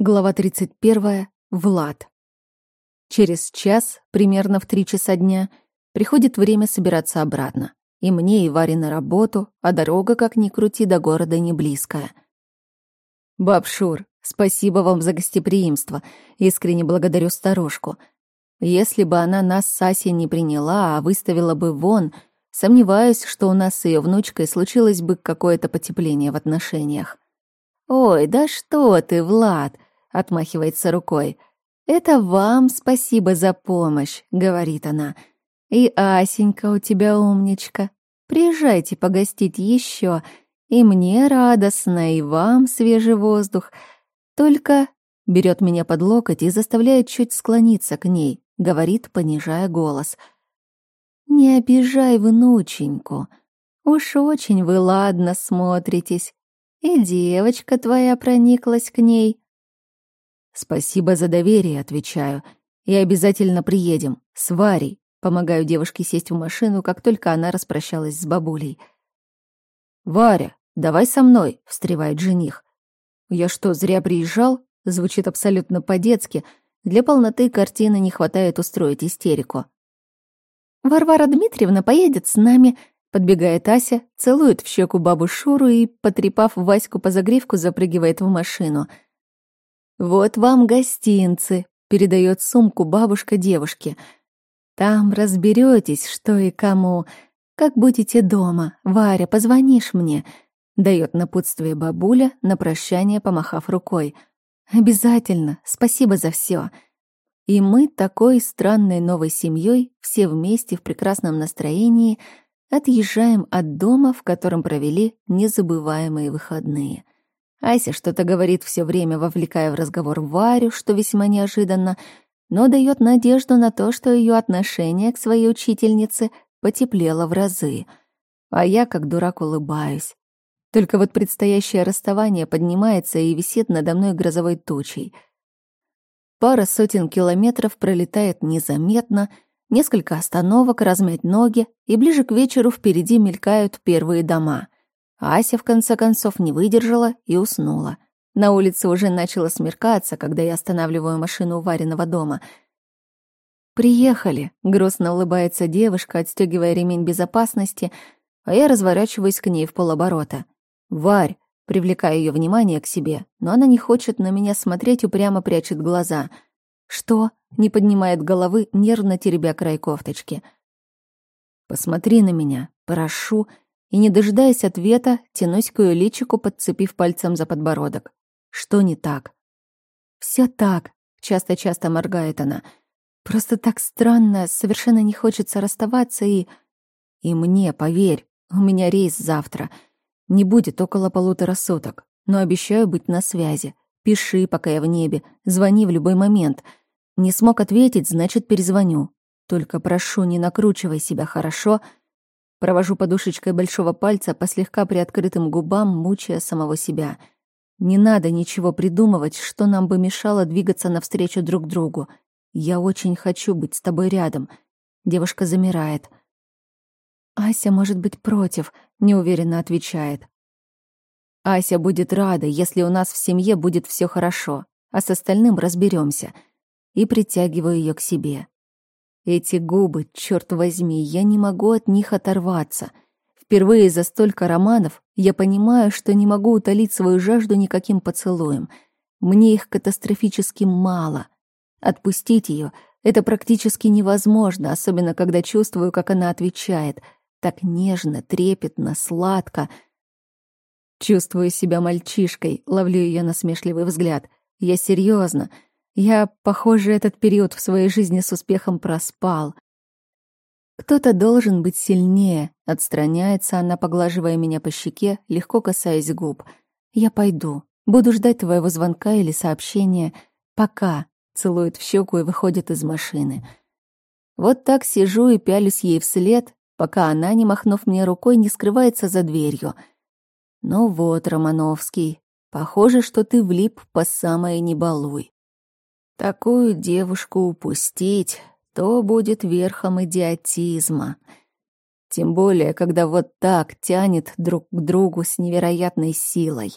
Глава 31. Влад. Через час, примерно в три часа дня, приходит время собираться обратно. И мне, и Варе на работу, а дорога, как ни крути, до города не близкая. Бабшур, спасибо вам за гостеприимство. Искренне благодарю старушку. Если бы она нас с Асей не приняла, а выставила бы вон, сомневаюсь, что у нас с ее внучкой случилось бы какое-то потепление в отношениях. «Ой, да что ты, Влад!» — отмахивается рукой. «Это вам спасибо за помощь», — говорит она. «И Асенька у тебя умничка. Приезжайте погостить еще. И мне радостно, и вам свежий воздух. Только...» Берет меня под локоть и заставляет чуть склониться к ней, говорит, понижая голос. «Не обижай внученьку. Уж очень вы ладно смотритесь. И девочка твоя прониклась к ней. «Спасибо за доверие», — отвечаю. «И обязательно приедем. С Варей». Помогаю девушке сесть в машину, как только она распрощалась с бабулей. «Варя, давай со мной», — встревает жених. «Я что, зря приезжал?» — звучит абсолютно по-детски. Для полноты картины не хватает устроить истерику. «Варвара Дмитриевна поедет с нами», — подбегает Ася, целует в щеку бабу Шуру и, потрепав Ваську по загривку, запрыгивает в машину — «Вот вам гостинцы», — передает сумку бабушка девушке. «Там разберетесь, что и кому. Как будете дома, Варя, позвонишь мне», — дает напутствие бабуля, на прощание помахав рукой. «Обязательно, спасибо за все. И мы такой странной новой семьей, все вместе в прекрасном настроении, отъезжаем от дома, в котором провели незабываемые выходные. Ася что-то говорит все время, вовлекая в разговор Варю, что весьма неожиданно, но дает надежду на то, что ее отношение к своей учительнице потеплело в разы. А я, как дурак, улыбаюсь. Только вот предстоящее расставание поднимается и висит надо мной грозовой тучей. Пара сотен километров пролетает незаметно, несколько остановок, размять ноги, и ближе к вечеру впереди мелькают первые дома — Ася, в конце концов, не выдержала и уснула. На улице уже начало смеркаться, когда я останавливаю машину у Вариного дома. «Приехали», — грустно улыбается девушка, отстегивая ремень безопасности, а я разворачиваюсь к ней в полоборота. «Варь», — привлекаю ее внимание к себе, но она не хочет на меня смотреть, упрямо прячет глаза. «Что?» — не поднимает головы, нервно теребя край кофточки. «Посмотри на меня, прошу», — и, не дожидаясь ответа, тянусь к ее личику, подцепив пальцем за подбородок. Что не так? Все так, часто-часто моргает она. Просто так странно, совершенно не хочется расставаться и... И мне, поверь, у меня рейс завтра. Не будет около полутора суток, но обещаю быть на связи. Пиши, пока я в небе, звони в любой момент. Не смог ответить, значит, перезвоню. Только прошу, не накручивай себя, хорошо?» Провожу подушечкой большого пальца по слегка приоткрытым губам, мучая самого себя. Не надо ничего придумывать, что нам бы мешало двигаться навстречу друг другу. Я очень хочу быть с тобой рядом. Девушка замирает. Ася может быть против, неуверенно отвечает. Ася будет рада, если у нас в семье будет все хорошо, а с остальным разберемся. И притягиваю ее к себе. Эти губы, черт возьми, я не могу от них оторваться. Впервые за столько романов я понимаю, что не могу утолить свою жажду никаким поцелуем. Мне их катастрофически мало. Отпустить ее — это практически невозможно, особенно когда чувствую, как она отвечает. Так нежно, трепетно, сладко. Чувствую себя мальчишкой, ловлю ее насмешливый взгляд. Я серьезно. Я, похоже, этот период в своей жизни с успехом проспал. Кто-то должен быть сильнее, отстраняется она, поглаживая меня по щеке, легко касаясь губ. Я пойду. Буду ждать твоего звонка или сообщения. Пока. Целует в щеку и выходит из машины. Вот так сижу и пялюсь ей вслед, пока она, не махнув мне рукой, не скрывается за дверью. Ну вот, Романовский, похоже, что ты влип по самое не балуй. Такую девушку упустить, то будет верхом идиотизма. Тем более, когда вот так тянет друг к другу с невероятной силой.